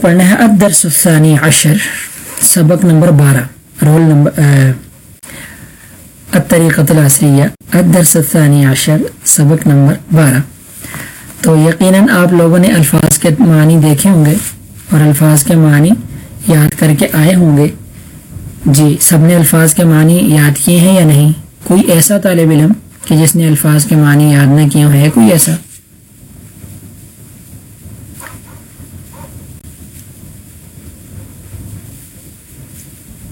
پڑھنا ہے الدرس الثانی عشر، سبق نمبر بارہ، رول نمبر الطریقۃ العصریہ الدرس الثانی عشر، سبق نمبر بارہ۔ تو یقیناً آپ لوگوں نے الفاظ کے معنی دیکھے ہوں گے اور الفاظ کے معنی یاد کر کے آئے ہوں گے۔ جی سب نے الفاظ کے معنی یاد کیے ہیں یا نہیں؟ کوئی ایسا طالب علم کہ جس نے الفاظ کے معنی یاد نہ کیے ہے کوئی ایسا؟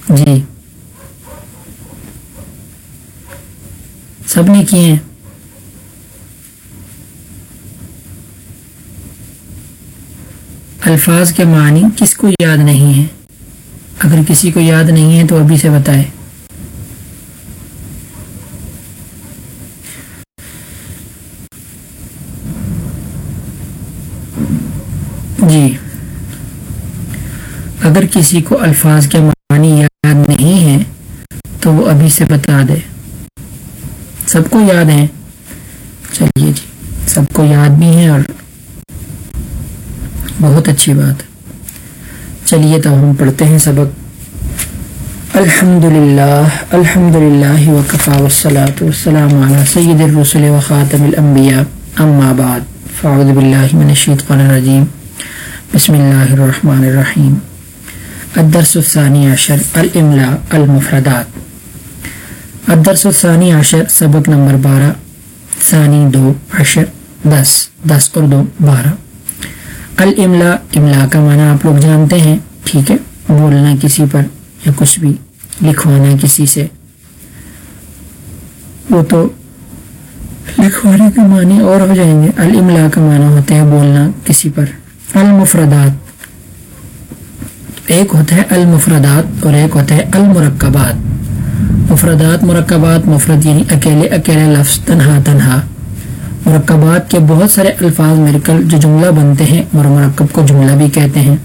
جی۔ سب نے کیے ہیں۔ الفاظ کے معنی کس کو یاد نہیں ہے اگر کسی کو یاد نہیں ہے تو ابھی سے بتائے جی۔ اگر کسی کو الفاظ کے معنی یاد نہیں ہے تو وہ ابھی سے بتا دے۔ سب کو یاد ہے۔ چلیے جی سب کو یاد بھی ہے اور بہت اچھی بات۔ چلیے تو ہم پڑھتے ہیں سبق۔ الحمد للہ الحمد للہ وقفا وسلاۃ والسلام علی سید الرسل وخاتم الانبیاء۔ اما بعد، فاعوذ باللہ من الشیطان الرجیم۔ بسم اللہ الرحمن الرحیم۔ الدرس الثانی عشر، الاملاء، المفردات۔ الدرس الثانی عشر، سبق نمبر بارہ۔ ثانی دو، عشر، دس دس اور دو، بارہ۔ الاملا املا کا معنی آپ لوگ جانتے ہیں، ٹھیک ہے؟ بولنا کسی پر یا کچھ بھی، لکھوانا کسی سے۔ وہ تو لکھوانے کے معنی اور ہو جائیں گے۔ الاملا کا معنی ہوتا ہے بولنا کسی پر۔ المفردات۔ ایک ہوتا ہے المفردات اور ایک ہوتا ہے المرکبات۔ مفردات، مرکبات، مفرد یعنی اکیلے اکیلے لفظ، تنہا تنہا۔ مرکبات کے بہت سارے الفاظ مل کر جو جملہ بنتے ہیں اور مرکب کو جملہ بھی کہتے ہیں۔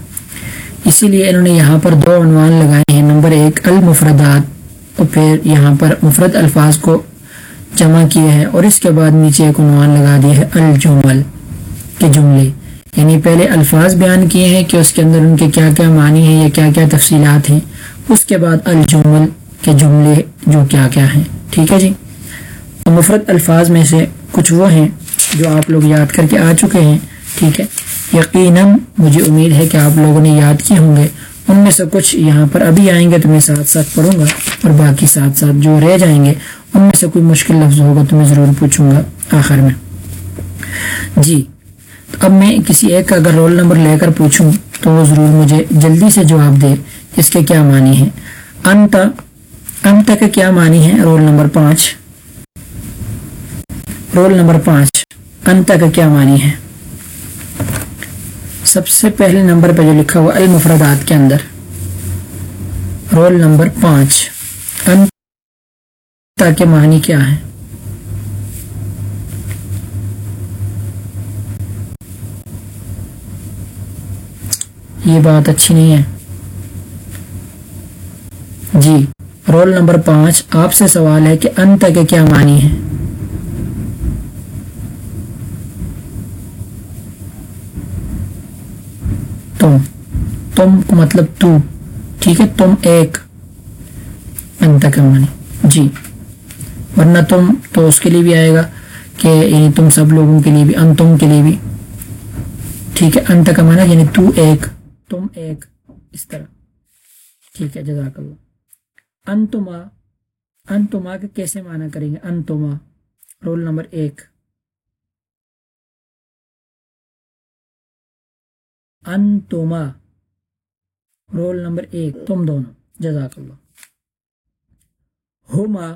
اسی لیے انہوں نے یہاں پر دو عنوان لگائے ہیں۔ نمبر ایک، المفردات۔ اور پھر یہاں پر مفرد الفاظ کو جمع کیا ہے اور اس کے بعد نیچے ایک عنوان لگا دیا ہے، الجمل، کے جملے۔ یعنی پہلے الفاظ بیان کیے ہیں کہ اس کے اندر ان کے کیا کیا معنی ہیں یا کیا کیا تفصیلات ہیں۔ اس کے بعد الجمل کے جملے جو کیا کیا ہیں۔ ٹھیک ہے جی؟ مفرد الفاظ میں سے کچھ وہ ہیں جو آپ لوگ یاد کر کے آ چکے ہیں۔ ٹھیک ہے؟ یقیناً مجھے امید ہے کہ آپ لوگوں نے یاد کیے ہوں گے۔ ان میں سے کچھ یہاں پر ابھی آئیں گے تو میں ساتھ ساتھ پڑھوں گا اور باقی ساتھ ساتھ جو رہ جائیں گے، ان میں سے کوئی مشکل لفظ ہوگا تو میں ضرور پوچھوں گا آخر میں۔ جی اب میں کسی ایک کا اگر رول نمبر لے کر پوچھوں تو وہ ضرور مجھے جلدی سے جواب دے، اس کے کیا معنی ہیں؟ انت انت کا کیا معنی ہے؟ رول نمبر پانچ۔ رول نمبر پانچ۔ انت کا کیا معنی ہے؟ سب سے پہلے نمبر پہ جو لکھا ہوا المفردات کے اندر۔ رول نمبر پانچ۔ انت کے معنی کیا ہے؟ یہ بات اچھی نہیں ہے۔ جی۔ رول نمبر پانچ، آپ سے سوال ہے کہ انت کے کیا معنی ہے تم تم مطلب تو، ٹھیک ہے؟ تم ایک، انت کا معنی جی۔ ورنہ تم تو اس کے لیے بھی آئے گا کہ یعنی تم سب لوگوں کے لیے بھی ان تم کے لیے بھی۔ ٹھیک ہے، انت کا معنی یعنی تو ایک، تم ایک، اس طرح۔ ٹھیک ہے، جزاک اللہ۔ انتما انتما کے کیسے معنی کریں گے؟ انتما، رول نمبر ایک۔ انتما، رول نمبر ایک۔ تم دونوں، جزاک اللہ۔ ہوما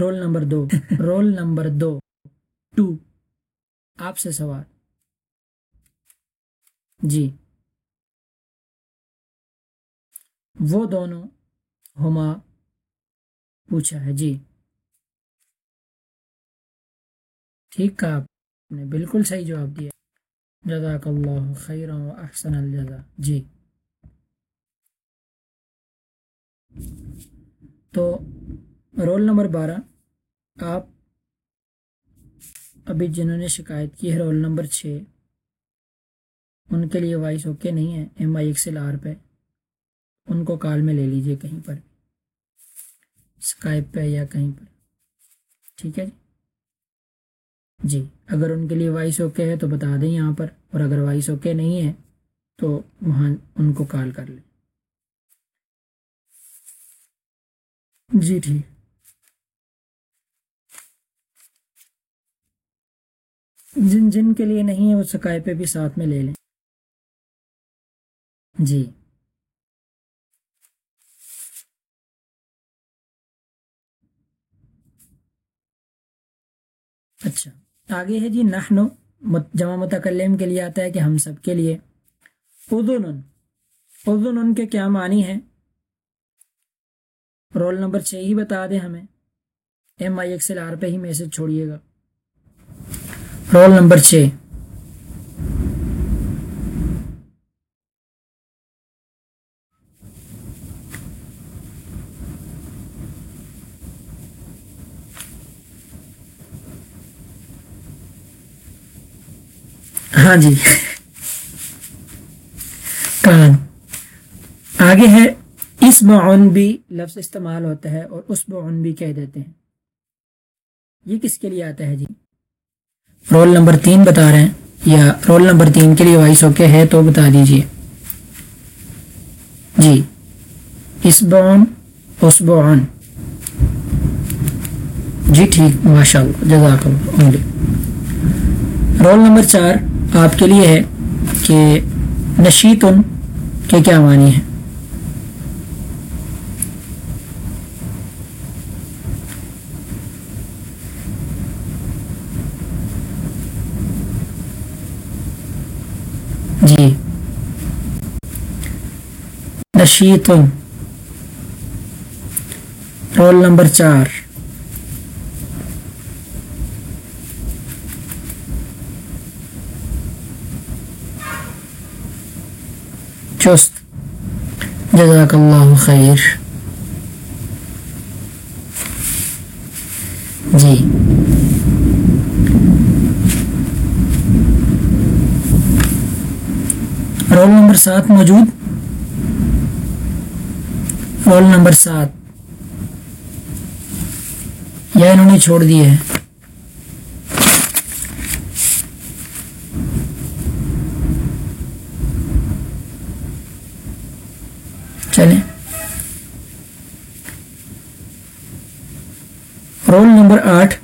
رول نمبر دو۔ رول نمبر دو۔ ٹو آپ سے سوال۔ جی۔ وہ دونوں ہما پوچھا ہے۔ جی۔ ٹھیک کہا آپ نے، بالکل صحیح جواب دیا۔ جزاک اللہ خیر و احسن الجزا جی۔ تو رول نمبر بارہ، آپ ابھی جنہوں نے شکایت کی ہے رول نمبر چھ، ان کے لیے وائس اوکے نہیں ہے۔ M I X L R پہ۔ ان کو کال میں لے لیجیے کہیں پر۔ اسکائپ پہ یا کہیں پر۔ ٹھیک ہے جی؟ جی اگر ان کے لیے وائس اوکے ہے تو بتا دیں یہاں پر، اور اگر وائس اوکے نہیں ہے تو وہاں ان کو کال کر لیں۔ جی ٹھیک۔ جن جن کے لیے نہیں ہے وہ سکائے پہ بھی ساتھ میں لے لیں۔ جی اچھا آگے ہے جی نحنو جمع متکلم کے لیے آتا ہے کہ ہم سب کے لیے۔ اردن اردن کے کیا معنی ہے رول نمبر چھ ہی بتا دیں ہمیں۔ M I X L R پہ ہی میسج چھوڑیے گا۔ رول نمبر چھ۔ ہاں جی۔ کان آگے ہے۔ اس بعن بھی لفظ استعمال ہوتا ہے اور اس بعن بھی کہہ دیتے ہیں۔ یہ کس کے لیے آتا ہے جی؟ رول نمبر تین بتا رہے ہیں۔ یا رول نمبر تین کے لیے وائس اوکے ہے تو بتا دیجیے۔ جی۔ اس بعن اس بعن جی ٹھیک ماشاء اللہ جزاک اللہ رول نمبر چار۔ آپ کے لیے ہے کہ نشیتن کے کیا معنی ہے؟ جی۔ نشیتن۔ رول نمبر چار۔ چست جزاک اللہ خیر جی رول نمبر سات موجود. رول نمبر سات یا انہوں نے چھوڑ دیے ہے چلیں رول نمبر آٹھ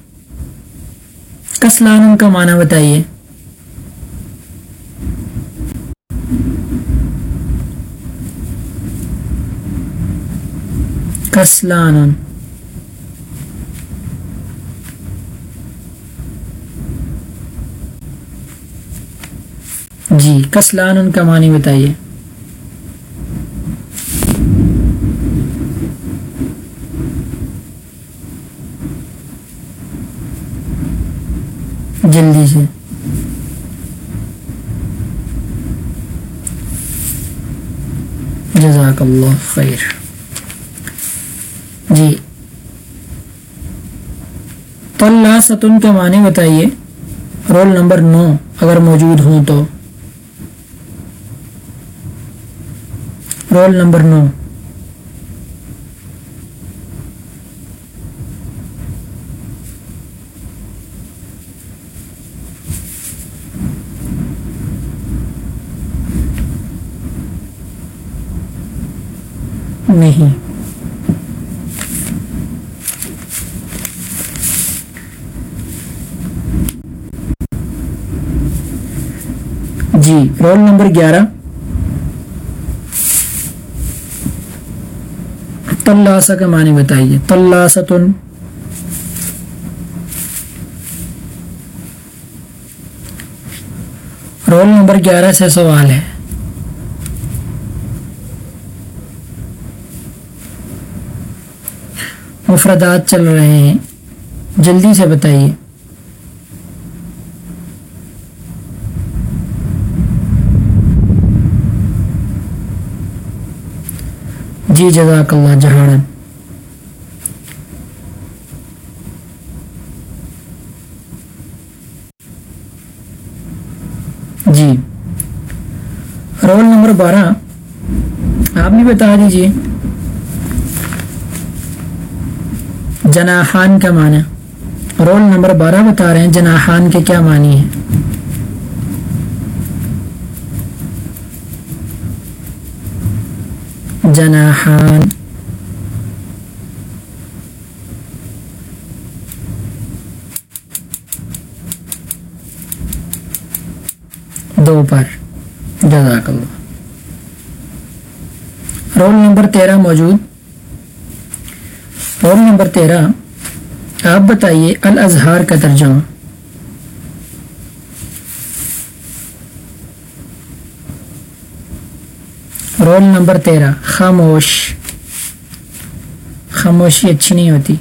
کسلان کا معنی بتائیے۔ کسلان۔ جی کسلان ان کا معنی بتائیے جلدی سے جزاک اللہ خیر۔ جی۔ طلّہ ستن کے معنی بتائیے۔ رول نمبر نو، اگر موجود ہوں تو۔ رول نمبر نو۔ نہیں۔ جی رول نمبر گیارہ۔ تلاسا کا معنی بتائیے۔ تلاستن رول نمبر گیارہ سے سوال ہے۔ مفردات چل رہے ہیں۔ جلدی سے بتائیے۔ جی جزاک اللہ جہاڑن جی۔ رول نمبر بارہ۔ آپ بھی بتا دیجیے۔ جناحان کا معنی۔ رول نمبر بارہ بتا رہے ہیں جناحان کے کیا معنی ہے جناحان۔ دو پر۔ جزاک اللہ۔ رول نمبر تیرہ موجود۔ تیرہ آپ بتائیے الازہار کا ترجمہ۔ رول نمبر تیرہ خاموش۔ خاموشی اچھی نہیں ہوتی۔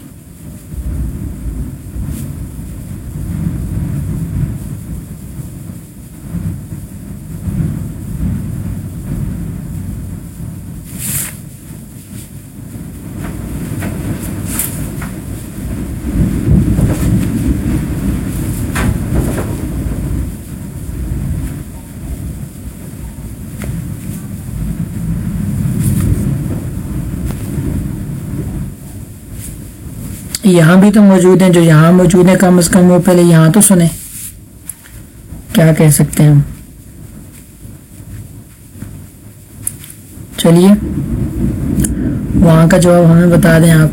یہاں بھی تو موجود ہیں، جو یہاں موجود ہیں، کم از کم وہ پہلے یہاں تو سنیں۔ کیا کہہ سکتے ہیں ہم؟ چلیے، وہاں کا جواب ہمیں بتا دیں آپ۔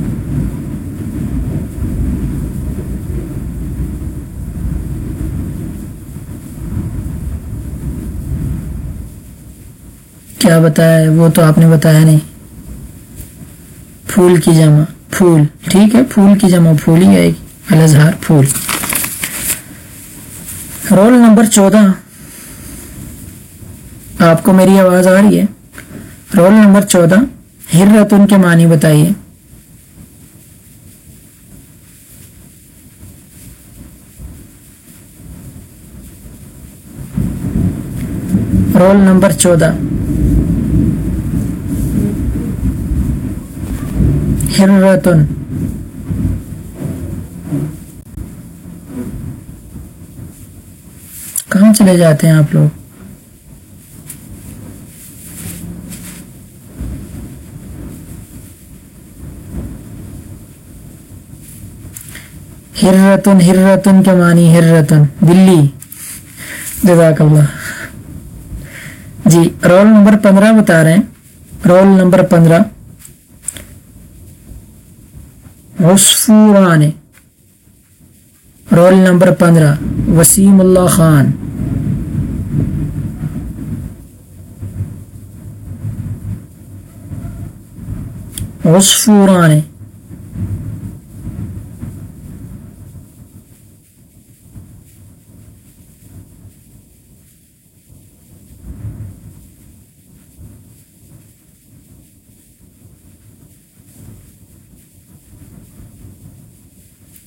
کیا بتایا ہے؟ وہ تو آپ نے بتایا نہیں۔ پھول کی جمع۔ پھول، ٹھیک ہے؟ پھول کی جمع پھول ہی آئے گی الازہار پھول۔ رول نمبر چودہ۔ آپ کو میری آواز آ رہی ہے؟ رول نمبر چودہ۔ ہرتن کے معنی بتائیے۔ رول نمبر چودہ۔ ہرتن کہاں چلے جاتے ہیں آپ لوگ؟ ہرتن ہرتن کے معنی ہرتن بلی جزاک اللہ جی رول نمبر پندرہ بتا رہے ہیں۔ رول نمبر پندرہ۔ غسفوران رول نمبر پندرہ. وسیم اللہ خان. عصفوران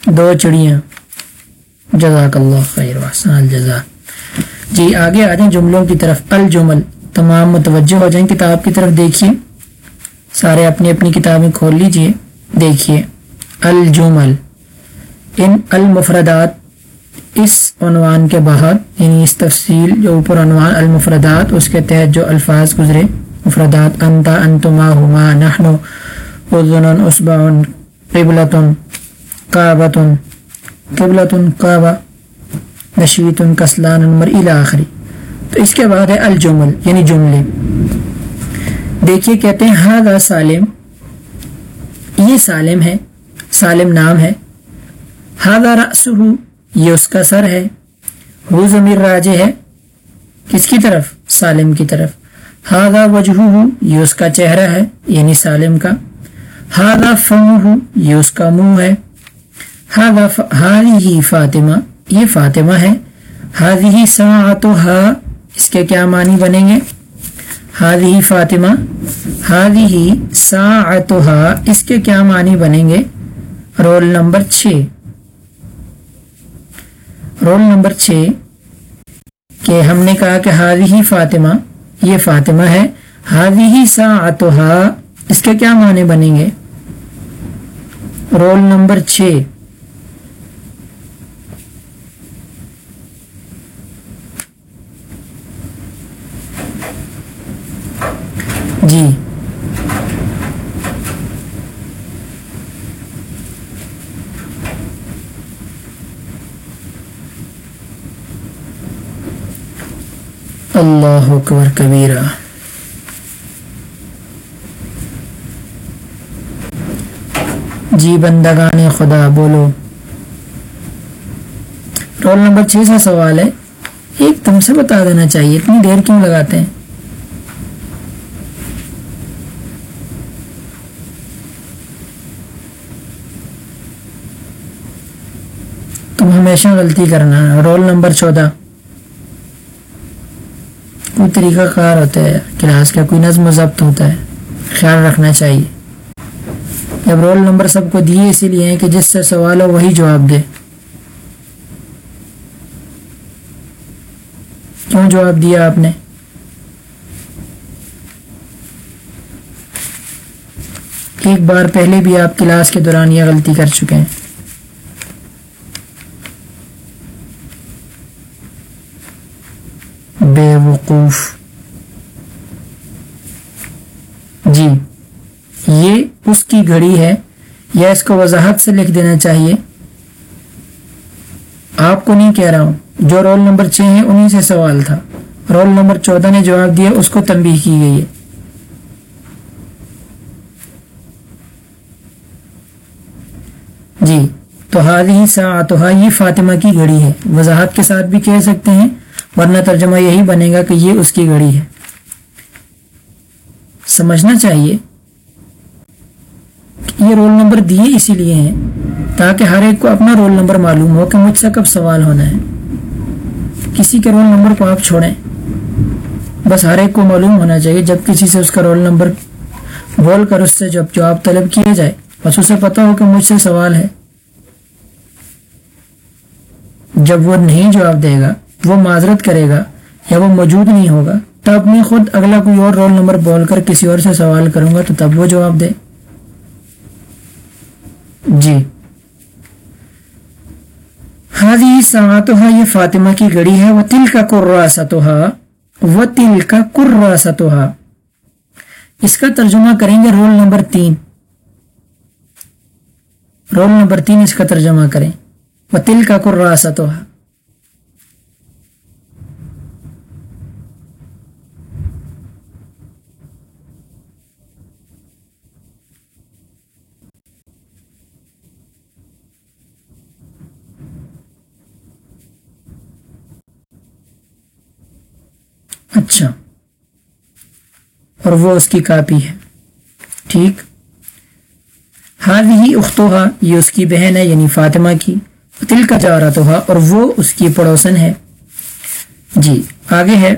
دو چڑیاں۔ جزاک اللہ خیر وحسن الجزا جی آگے آ جائیں جملوں کی طرف۔ الجمل، تمام متوجہ ہو جائیں کتاب کی طرف دیکھیے۔ سارے اپنی اپنی کتابیں کھول لیجیے۔ دیکھیے، الجمل، ان المفردات، اس عنوان کے بعد یعنی اس تفصیل جو اوپر عنوان المفردات، اس کے تحت جو الفاظ گزرے۔ مفردات، انتا، انتما، ہما نحن اذن اصبع قبلتن۔ کعبتن قبلتن کعبہ نشیتن کسلان نمبر آخری تو اس کے بعد ہے الجمل یعنی جملے. دیکھیے کہتے ہیں ہاں سالم یہ سالم ہے، سالم نام ہے. ہاں رأسہ یہ اس کا سر ہے. ہو ضمیر راجے ہے، کس کی طرف؟ سالم کی طرف. ہاں وجہ یہ اس کا چہرہ ہے یعنی سالم کا. ہاں فم یہ اس کا منہ ہے. ہی فاطمہ یہ فاطمہ ہے۔ ہی سا اس کے کیا معنی بنیں گے؟ ہی فاطمہ ہی سا اس کے کیا معنی بنیں گے؟ رول نمبر چھ۔ رول نمبر چھ، کہ ہم نے کہا کہ ہی فاطمہ، یہ فاطمہ ہے۔ ہی سا اس کے کیا معنی بنیں گے؟ رول نمبر چھ جی اللہ اکبر کبیرہ۔ جی بندگان خدا، بولو۔ رول نمبر چھ سا سوال ہے۔ ایک تم سے بتا دینا چاہیے، اتنی دیر کیوں لگاتے ہیں؟ تم ہمیشہ غلطی کرنا۔ رول نمبر چودہ۔ کوئی طریقہ کار ہوتا ہے کلاس کا کوئی نظم و ضبط ہوتا ہے، خیال رکھنا چاہیے۔ جب رول نمبر سب کو دیے اسی لیے ہیں کہ جس سے سوال ہو وہی جواب دے۔ کیوں جواب دیا آپ نے؟ ایک بار پہلے بھی آپ کلاس کے دوران یہ غلطی کر چکے ہیں۔ بے وقوف۔ جی یہ اس کی گھڑی ہے، یا اس کو وضاحت سے لکھ دینا چاہیے؟ آپ کو نہیں کہہ رہا ہوں، جو رول نمبر چھ ہے انہی سے سوال تھا۔ رول نمبر چودہ نے جواب دیا، اس کو تنبیہ کی گئی ہے۔ جی تو حال ہی سا یہ فاطمہ کی گھڑی ہے۔ وضاحت کے ساتھ بھی کہہ سکتے ہیں ورنہ ترجمہ یہی بنے گا کہ یہ اس کی گھڑی ہے۔ سمجھنا چاہیے یہ رول نمبر دیے اسی لیے ہیں تاکہ ہر ایک کو اپنا رول نمبر معلوم ہو کہ مجھ سے کب سوال ہونا ہے۔ کسی کے رول نمبر کو آپ چھوڑیں۔ بس ہر ایک کو معلوم ہونا چاہیے جب کسی سے اس کا رول نمبر بول کر اس سے جب جواب طلب کیا جائے، بس اسے پتا ہو کہ مجھ سے سوال ہے۔ جب وہ نہیں جواب دے گا وہ معذرت کرے گا یا وہ موجود نہیں ہوگا تب میں خود اگلا کوئی اور رول نمبر بول کر کسی اور سے سوال کروں گا، تو تب وہ جواب دے۔ جی۔ ہادی ساتوہا یہ فاطمہ کی گڑی ہے۔ وہ تل کا کرا ستوہا وہ تل کا کرا اس کا ترجمہ کریں گے رول نمبر تین۔ رول نمبر تین اس کا ترجمہ کریں۔ وہ تل کا کرا ستوہا اچھا اور وہ اس کی کاپی ہے۔ ٹھیک؟ حال ہی اختوہا یہ اس کی بہن ہے یعنی فاطمہ کی۔ تل کا جا رہا تو اور وہ اس کی پڑوسن ہے۔ جی آگے ہے۔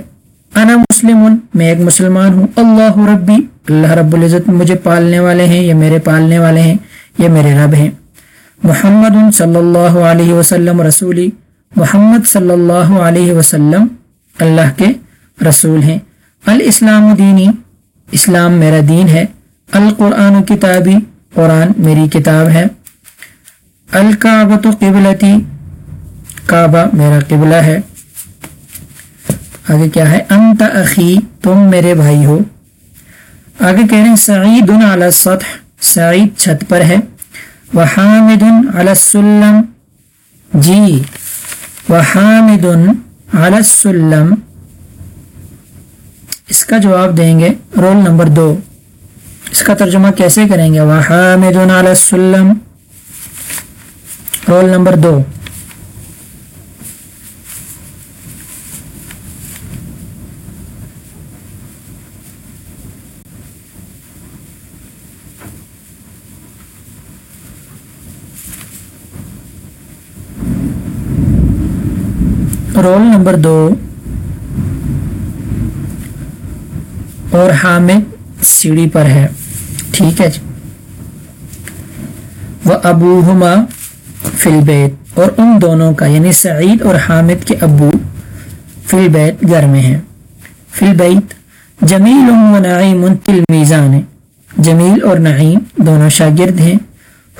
انا مسلم میں ایک مسلمان ہوں۔ اللہ ربی، اللہ رب العزت مجھے پالنے والے ہیں یہ میرے پالنے والے ہیں یہ میرے رب ہیں۔ محمد صلی اللہ علیہ وسلم رسولی۔ محمد صلی اللہ علیہ وسلم اللہ کے رسول ہیں۔ الاسلام دینی اسلام میرا دین ہے، القرآن کتابی قرآن میری کتاب ہے۔ الکعبۃ قبلتی، کعبہ میرا قبلہ ہے۔ آگے کیا ہے؟ انت اخی، تم میرے بھائی ہو۔ آگے کہہ رہے ہیں سعید علی السطح، سعید چھت پر ہے۔ وحامد علی السلم جی وحامد علی السلم اس کا جواب دیں گے رول نمبر دو۔ اس کا ترجمہ کیسے کریں گے؟ السلم۔ رول نمبر دو۔ رول نمبر دو۔ اور ہاں حامد سیڑھی پر ہے۔ ٹھیک ہے جی۔ وہ ابو ہما فلبیت اور ان دونوں کا یعنی سعید اور حامد کے ابو فلبیت گھر میں ہیں۔ فلبیت جمیل و نعیم تل میزان جمیل اور نعیم دونوں شاگرد ہیں۔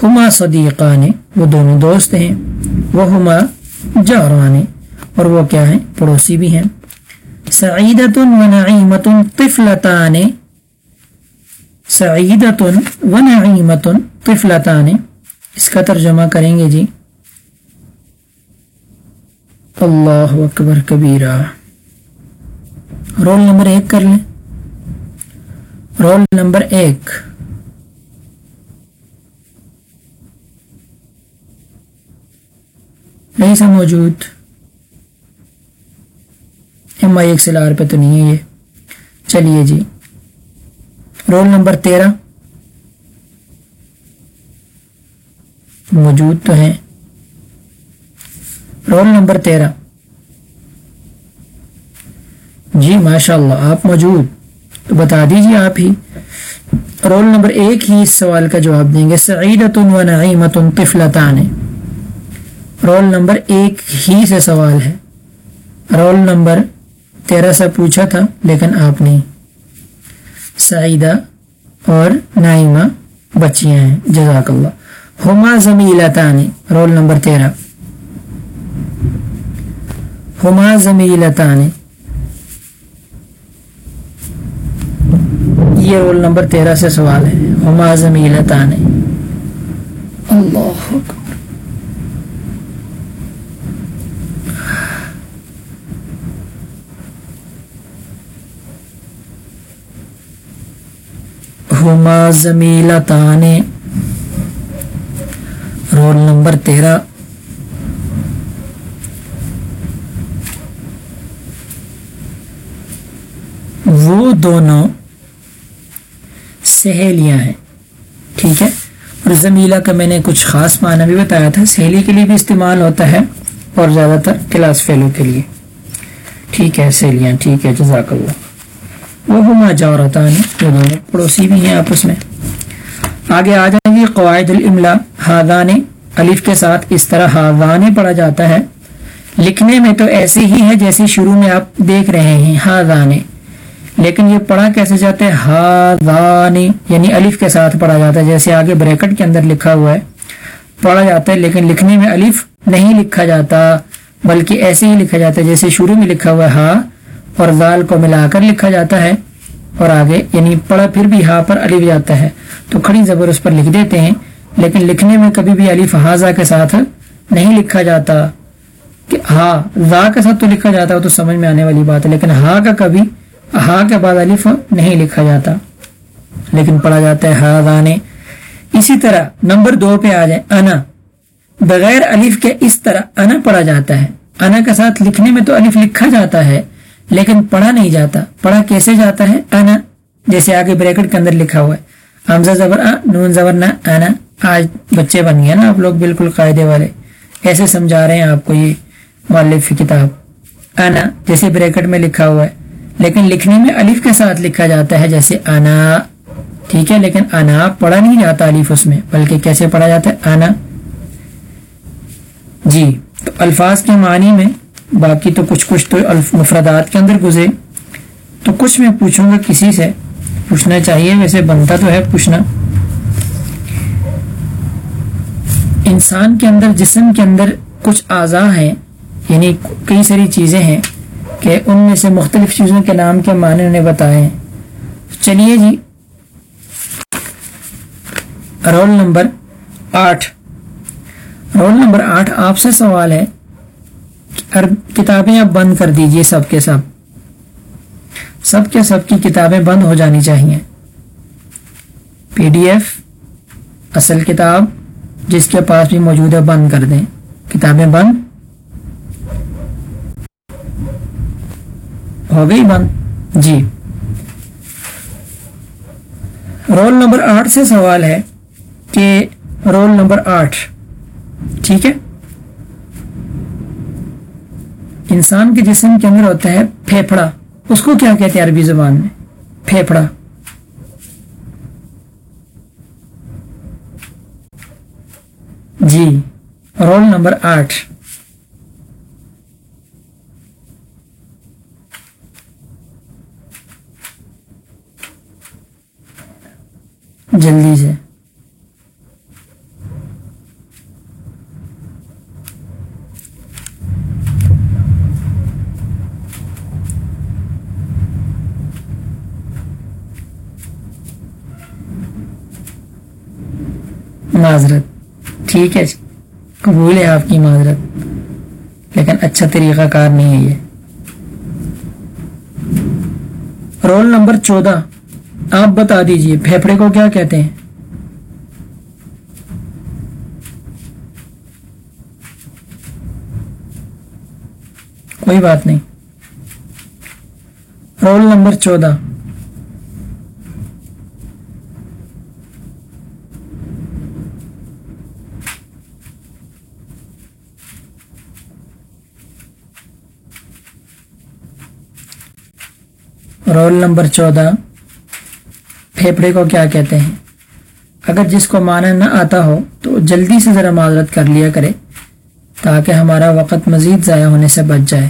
ہما صدیقان، وہ دونوں دوست ہیں۔ وہ ہما جاران، اور وہ کیا ہیں؟ پڑوسی بھی ہیں۔ سعیدت و نعیمت طفلتان سعیدتن و نعیمتن طفلتان اس کا ترجمہ کریں گے جی۔ اللہ اکبر کبیرہ۔ رول نمبر ایک کر لیں۔ رول نمبر ایک۔ نہیں سا موجود۔ M I X L R پہ تو نہیں ہے یہ۔ چلیے جی۔ رول نمبر تیرہ۔ موجود تو ہیں۔ رول نمبر تیرہ۔ جی ماشاء اللہ آپ موجود۔ تو بتا دیجیے آپ ہی۔ رول نمبر ایک ہی اس سوال کا جواب دیں گے۔ سعیدت و نعیمت طفلتان۔ رول نمبر ایک ہی سے سوال ہے۔ رول نمبر تیرہ سے پوچھا تھا، لیکن آپ نہیں سعیدہ اور نائمہ بچیاں ہیں۔ جزاک اللہ۔ ہما زمیلتان، رول نمبر تیرہ۔ ہما زمیلتان۔ یہ رول نمبر تیرہ سے سوال ہے۔ ہما زمیلتان۔ اللہ اکبر۔ ہما زمیلتان رول نمبر تیرہ۔ وہ دونوں سہیلیاں ہیں، ٹھیک ہے۔ اور زمیلہ کا میں نے کچھ خاص معنی بھی بتایا تھا، سہیلی کے لیے بھی استعمال ہوتا ہے اور زیادہ تر کلاس فیلو کے لیے۔ ٹھیک ہے، سہیلیاں، ٹھیک ہے، جزاک اللہ۔ وہ ہما جورتان جو دونوں پڑوسی بھی ہیں آپس میں۔ آگے آ جائیں گے قواعد الاملا ہادان الف کے ساتھ اس طرح ہادان پڑھا جاتا ہے۔ لکھنے میں تو ایسے ہی ہے جیسے شروع میں آپ دیکھ رہے ہیں ہادان لیکن یہ پڑھا کیسے جاتا ہے؟ ہادان یعنی الف کے ساتھ پڑھا جاتا ہے، جیسے آگے بریکٹ کے اندر لکھا ہوا ہے۔ پڑھا جاتا ہے، لیکن لکھنے میں الف نہیں لکھا جاتا، بلکہ ایسے ہی لکھا جاتا ہے جیسے شروع میں لکھا ہوا ہے، ہا۔ اور زال کو ملا کر لکھا جاتا ہے۔ اور آگے یعنی پڑھا پھر بھی ہا پر الف جاتا ہے۔ تو کھڑی زبر اس پر لکھ دیتے ہیں۔ لیکن لکھنے میں کبھی بھی الف ہاضا کے ساتھ نہیں لکھا جاتا۔ کہ ہا زا کے ساتھ تو لکھا جاتا ہے تو سمجھ میں آنے والی بات ہے۔ لیکن ہا کا کبھی ہا کے بعد الف نہیں لکھا جاتا۔ لیکن پڑھا جاتا ہے ہا دانے اسی طرح نمبر دو پہ آ جائے انا۔ بغیر الف کے اس طرح انا پڑھا جاتا ہے۔ انا کے ساتھ لکھنے میں تو الف لکھا جاتا ہے۔ لیکن پڑھا نہیں جاتا۔ پڑھا کیسے جاتا ہے؟ انا جیسے آگے بریکٹ کے اندر لکھا ہوا ہے۔ حمزہ زبر آ، نون زبر نہ انا آج بچے بن گئے نا آپ لوگ، بالکل قاعدے والے۔ ایسے سمجھا رہے ہیں آپ کو یہ مولف کی کتاب؟ انا جیسے بریکٹ میں لکھا ہوا ہے۔ لیکن لکھنے میں الف کے ساتھ لکھا جاتا ہے جیسے انا ٹھیک ہے، لیکن انا پڑھا نہیں جاتا الف اس میں، بلکہ کیسے پڑھا جاتا ہے؟ انا جی تو الفاظ کے معنی میں باقی تو کچھ کچھ تو مفردات کے اندر گزرے۔ تو کچھ میں پوچھوں گا کسی سے، پوچھنا چاہیے، ویسے بنتا تو ہے پوچھنا۔ انسان کے اندر، جسم کے اندر کچھ اعضاء ہیں یعنی کئی ساری چیزیں ہیں کہ ان میں سے مختلف چیزوں کے نام کے معنی انہیں بتائے ہیں چلیے جی۔ رول نمبر آٹھ۔ رول نمبر آٹھ آپ سے سوال ہے کتابیں آپ بند کر دیجیے سب کے سب۔ سب کے سب کی کتابیں بند ہو جانی چاہیے۔ پی ڈی ایف، اصل کتاب، جس کے پاس بھی موجود ہے، بند کر دیں۔ کتابیں بند۔ ہو گئی بند۔ جی۔ رول نمبر آٹھ سے سوال ہے کہ رول نمبر آٹھ، ٹھیک ہے؟ انسان کے جسم کے اندر ہوتا ہے پھیپڑا اس کو کیا کہتے ہیں عربی زبان میں؟ پھیپڑا جی رول نمبر آٹھ۔ جلدی سے۔ معذرت۔ ٹھیک ہے جی قبول ہے آپ کی معذرت، لیکن اچھا طریقہ کار نہیں ہے یہ۔ رول نمبر چودہ، آپ بتا دیجیے پھیپڑے کو کیا کہتے ہیں؟ کوئی بات نہیں۔ رول نمبر چودہ۔ رول نمبر چودہ، پھیپھڑے کو کیا کہتے ہیں؟ اگر جس کو مانا نہ آتا ہو تو جلدی سے ذرا معذرت کر لیا کرے تاکہ ہمارا وقت مزید ضائع ہونے سے بچ جائے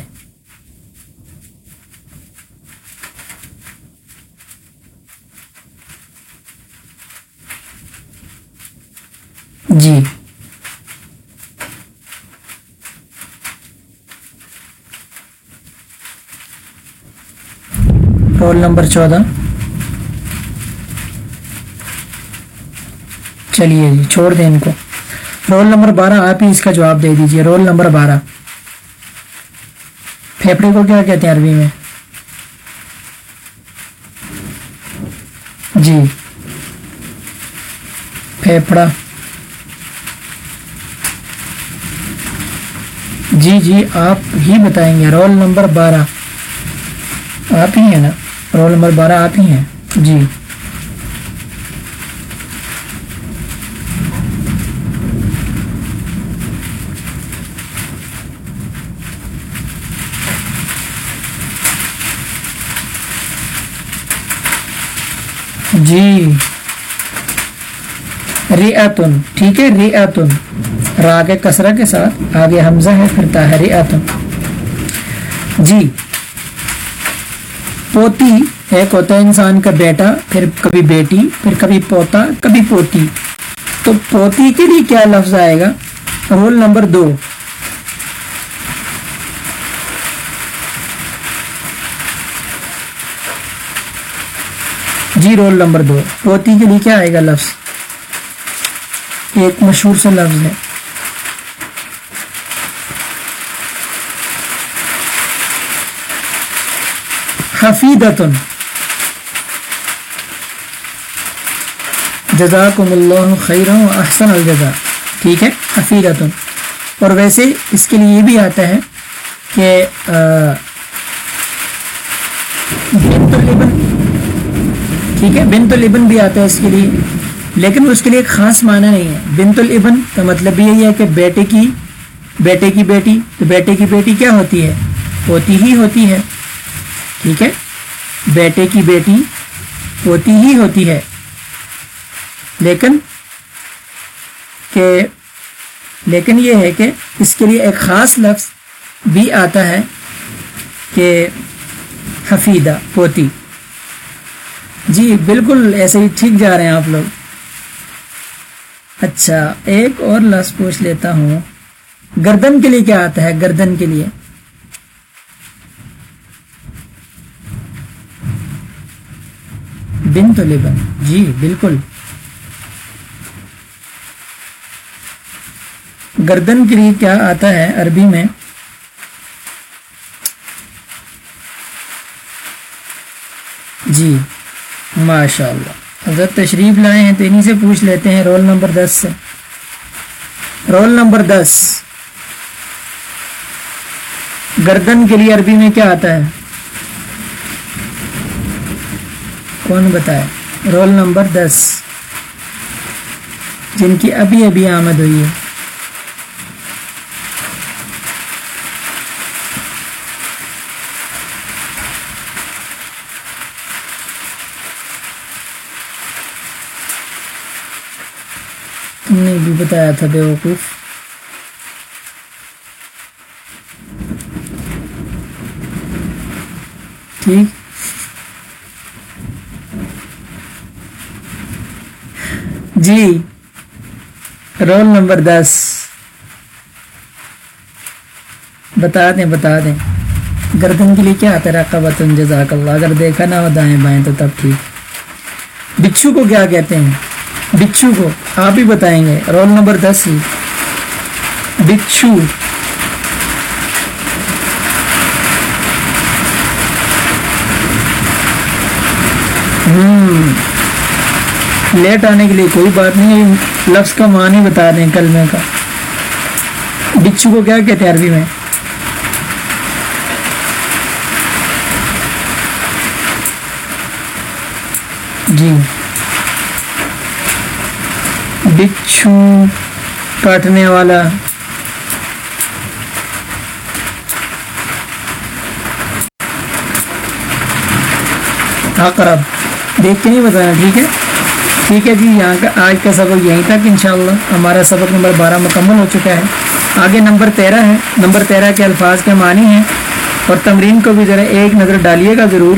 جی رول نمبر چودہ۔ چلیے جی چھوڑ دیں ان کو۔ رول نمبر بارہ، آپ ہی اس کا جواب دے دیجیے۔ رول نمبر بارہ۔ پھیپڑے کو کیا کہتے ہیں عربی میں؟ جی۔ پھیپڑا جی جی آپ ہی بتائیں گے۔ رول نمبر بارہ۔ آپ ہی ہیں نا؟ رول نمبر بارہ آپ ہی ہیں۔ جی۔ جی۔ ریاتن ٹھیک ہے ریاتن را کے کسرہ کے ساتھ آگے حمزہ ہے، پھرتا ہے ریاتن جی۔ پوتی ایک ہوتا ہے انسان کا بیٹا، پھر کبھی بیٹی، پھر کبھی پوتا، کبھی پوتی۔ تو پوتی کے لیے کیا لفظ آئے گا؟ رول نمبر دو۔ جی رول نمبر دو۔ پوتی کے لیے کیا آئے گا لفظ؟ ایک مشہور سا لفظ ہے۔ حفیدتن۔ جزاکم اللہ خیر و احسن الجزا ٹھیک ہے؟ حفیدتن۔ اور ویسے اس کے لیے یہ بھی آتا ہے کہ بنت الابن ٹھیک ہے؟ بنت الابن بھی آتا ہے اس کے لیے۔ لیکن اس کے لیے ایک خاص معنی نہیں ہے۔ بنت الابن کا مطلب یہی ہے کہ بیٹے کی بیٹے کی بیٹی۔ تو بیٹے کی بیٹی کیا ہوتی ہے؟ ہوتی ہی ہوتی ہے۔ ٹھیک ہے؟ بیٹے کی بیٹی ہوتی ہی ہوتی ہے۔ لیکن کہ لیکن یہ ہے کہ اس کے لیے ایک خاص لفظ بھی آتا ہے کہ حفیدہ، پوتی۔ جی بالکل ایسے ہی ٹھیک جا رہے ہیں آپ لوگ۔ اچھا ایک اور لفظ پوچھ لیتا ہوں۔ گردن کے لیے کیا آتا ہے؟ گردن کے لیے۔ بن تو لبن۔ جی بالکل۔ گردن کے لیے کیا آتا ہے عربی میں؟ جی ماشاء اللہ حضرت تشریف لائے ہیں تو انہیں سے پوچھ لیتے ہیں رول نمبر دس سے۔ رول نمبر دس۔ گردن کے لیے عربی میں کیا آتا ہے؟ کون بتائے؟ رول نمبر دس۔ جن کی ابھی ابھی آمد ہوئی ہے۔ تم نے بھی بتایا تھا بے وقوف ٹھیک۔ جی۔ رول نمبر دس۔ بتا دیں بتا دیں۔ گردن کے لیے کیا آتا ہے؟ جزاک اللہ۔ اگر دیکھا نہ ہو دائیں بائیں تو تب ٹھیک۔ بچھو کو کیا کہتے ہیں؟ بچھو کو۔ آپ ہی بتائیں گے۔ رول نمبر دس ہی۔ بچھو۔ ہوں۔ لیٹ آنے کے لیے کوئی بات نہیں ہے۔ لفظ کا معنی بتا دیں کلمے کا۔ بچھو کو کیا کہتے ہیں عربی میں؟ جی۔ بچھو کاٹنے والا۔ اقرب دیکھ کے نہیں بتانا، ٹھیک ہے؟ ٹھیک ہے جی یہاں کا آج کا سبق یہیں تک انشاءاللہ۔ ہمارا سبق نمبر بارہ مکمل ہو چکا ہے۔ آگے نمبر تیرہ ہے۔ نمبر تیرہ کے الفاظ کے معنی ہیں۔ اور تمرین کو بھی ذرا ایک نظر ڈالیے گا ضرور۔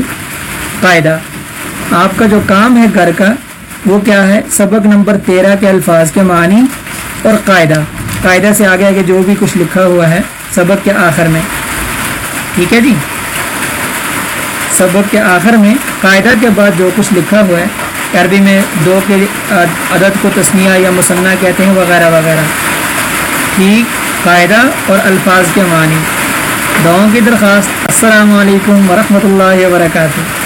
قاعدہ آپ کا جو کام ہے گھر کا، وہ کیا ہے؟ سبق نمبر تیرہ کے الفاظ کے معنی اور قاعدہ۔ قاعدہ سے آگے آگے جو بھی کچھ لکھا ہوا ہے، سبق کے آخر میں۔ ٹھیک ہے جی؟ سبق کے آخر میں قاعدہ کے بعد جو کچھ لکھا ہوا ہے عربی میں دو کے عدد کو تسمیہ یا مصنع کہتے ہیں، وغیرہ وغیرہ۔ ٹھیک قاعدہ اور الفاظ کے معنی۔ دعاؤں کی درخواست، السلام علیکم ورحمۃ اللہ وبرکاتہ۔